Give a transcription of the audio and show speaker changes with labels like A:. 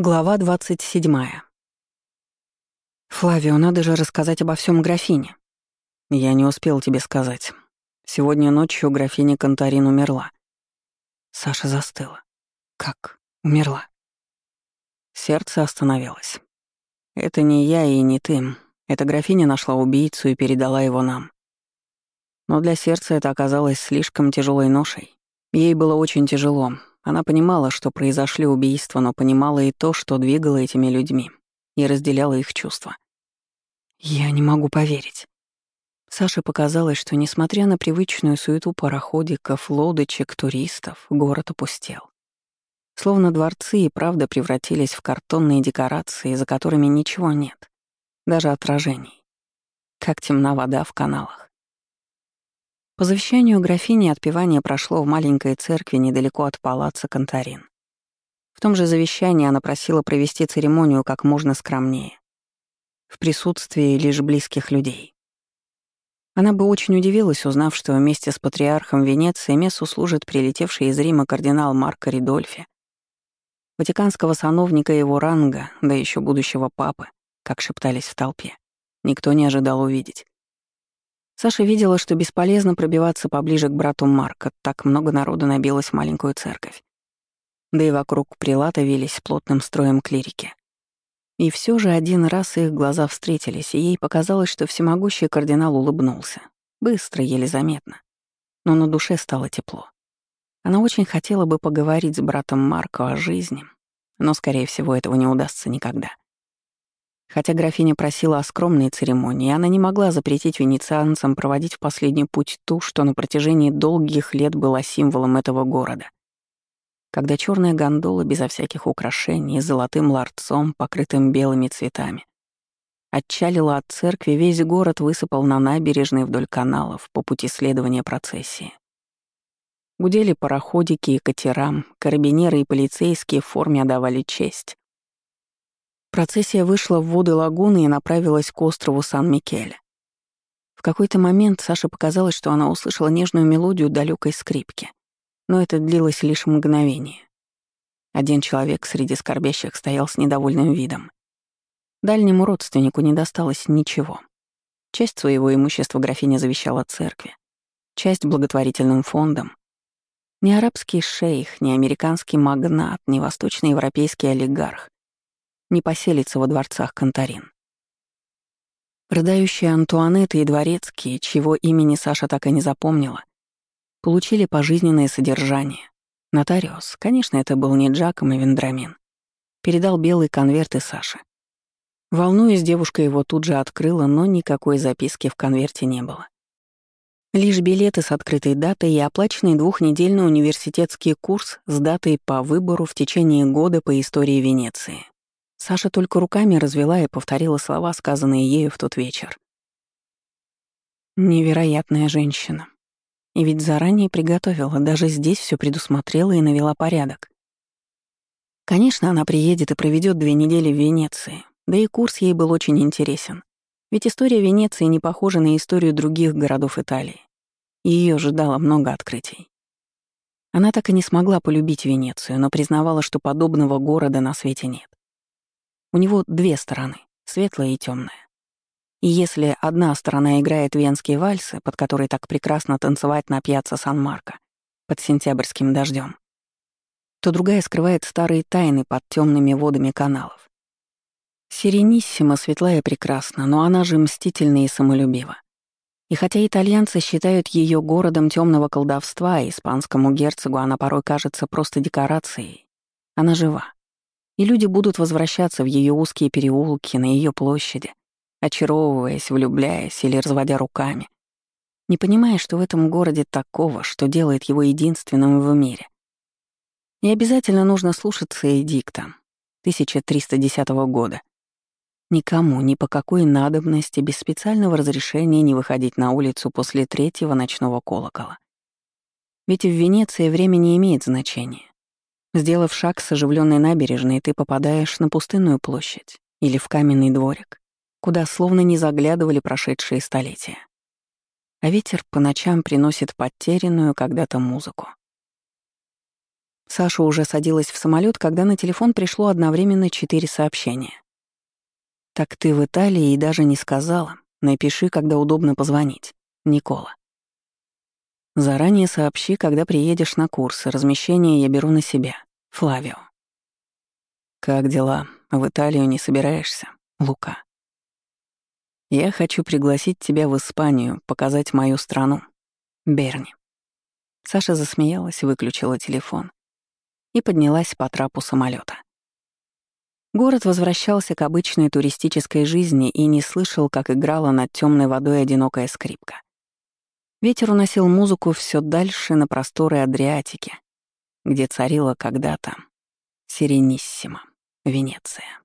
A: Глава 27. «Флавио, надо же рассказать обо всем графине». «Я не успел тебе сказать. Сегодня ночью графиня Контарин умерла».
B: Саша застыла. «Как? Умерла?»
A: Сердце остановилось. «Это не я и не ты. Эта графиня нашла убийцу и передала его нам. Но для сердца это оказалось слишком тяжелой ношей. Ей было очень тяжело, она понимала, что произошли убийства, но понимала и то, что двигало этими людьми, и разделяла их чувства.
B: «Я не могу поверить».
A: Саше показалось, что, несмотря на привычную суету пароходиков, лодочек, туристов, город опустел. Словно дворцы и правда превратились в картонные декорации, за которыми ничего нет, даже отражений. Как темна вода в каналах. По завещанию графини отпевание прошло в маленькой церкви недалеко от палаца Контарин. В том же завещании она просила провести церемонию как можно скромнее, в присутствии лишь близких людей. Она бы очень удивилась, узнав, что вместе с патриархом Венеции мессу служит прилетевший из Рима кардинал Марко Ридольфи, ватиканского сановника его ранга, да еще будущего папы, как шептались в толпе. Никто не ожидал увидеть. Саша видела, что бесполезно пробиваться поближе к брату Марка, так много народу набилось в маленькую церковь. Да и вокруг прилата вились плотным строем клирики. И все же один раз их глаза встретились, и ей показалось, что всемогущий кардинал улыбнулся. Быстро, еле заметно. Но на душе стало тепло. Она очень хотела бы поговорить с братом Марко о жизни, но, скорее всего, этого не удастся никогда. Хотя графиня просила о скромной церемонии, она не могла запретить венецианцам проводить в последний путь ту, что на протяжении долгих лет была символом этого города. Когда черная гондола безо всяких украшений, с золотым ларцом, покрытым белыми цветами, отчалила от церкви, весь город высыпал на набережной вдоль каналов по пути следования процессии. Гудели пароходики и катера, карабинеры и полицейские в форме отдавали честь. Процессия вышла в воды лагуны и направилась к острову Сан-Микеле. В какой-то момент Саше показалось, что она услышала нежную мелодию далекой скрипки. Но это длилось лишь мгновение. Один человек среди скорбящих стоял с недовольным видом. Дальнему родственнику не досталось ничего. Часть своего имущества графиня завещала церкви, часть — благотворительным фондам. Ни арабский шейх, ни американский магнат, ни восточноевропейский олигарх не поселится во дворцах Конторин. Продающие Антуанетты и дворецкие, чьего имени Саша так и не запомнила, получили пожизненное содержание. Нотариус, конечно, это был не Джаком и Вендрамин, передал белый конверт и Саше. Волнуясь, девушка его тут же открыла, но никакой записки в конверте не было. Лишь билеты с открытой датой и оплаченный двухнедельный университетский курс с датой по выбору в течение года по истории Венеции. Саша только руками развела и повторила слова, сказанные ею в тот вечер. Невероятная женщина. И ведь заранее приготовила, даже здесь все предусмотрела и навела порядок. Конечно, она приедет и проведет две недели в Венеции, да и курс ей был очень интересен. Ведь история Венеции не похожа на историю других городов Италии. Ее ожидало много открытий. Она так и не смогла полюбить Венецию, но признавала, что подобного города на свете нет. У него две стороны — светлая и темная. И если одна сторона играет венские вальсы, под которые так прекрасно танцевать на пьяцца Сан-Марко под сентябрьским дождем, то другая скрывает старые тайны под темными водами каналов. Сирениссима светлая прекрасна, но она же мстительна и самолюбива. И хотя итальянцы считают ее городом темного колдовства, а испанскому герцогу она порой кажется просто декорацией, она жива и люди будут возвращаться в ее узкие переулки на ее площади, очаровываясь, влюбляясь или разводя руками, не понимая, что в этом городе такого, что делает его единственным в мире. И обязательно нужно слушаться эдикта 1310 года. Никому, ни по какой надобности, без специального разрешения не выходить на улицу после третьего ночного колокола. Ведь в Венеции время не имеет значения. Сделав шаг с оживленной набережной, ты попадаешь на пустынную площадь или в каменный дворик, куда словно не заглядывали прошедшие столетия. А ветер по ночам приносит потерянную когда-то музыку. Саша уже садилась в самолет, когда на телефон пришло одновременно четыре сообщения. «Так ты в Италии и даже не сказала. Напиши, когда удобно позвонить. Никола». «Заранее сообщи, когда приедешь на курсы. Размещение я беру на себя. Флавио». «Как дела? В Италию не собираешься?» Лука. «Я хочу пригласить тебя в Испанию, показать мою страну. Берни». Саша засмеялась, выключила телефон и поднялась по трапу самолета. Город возвращался к обычной туристической жизни и не слышал, как играла над темной водой одинокая скрипка. Ветер уносил музыку все дальше на просторы Адриатики, где царила когда-то Сирениссима, Венеция.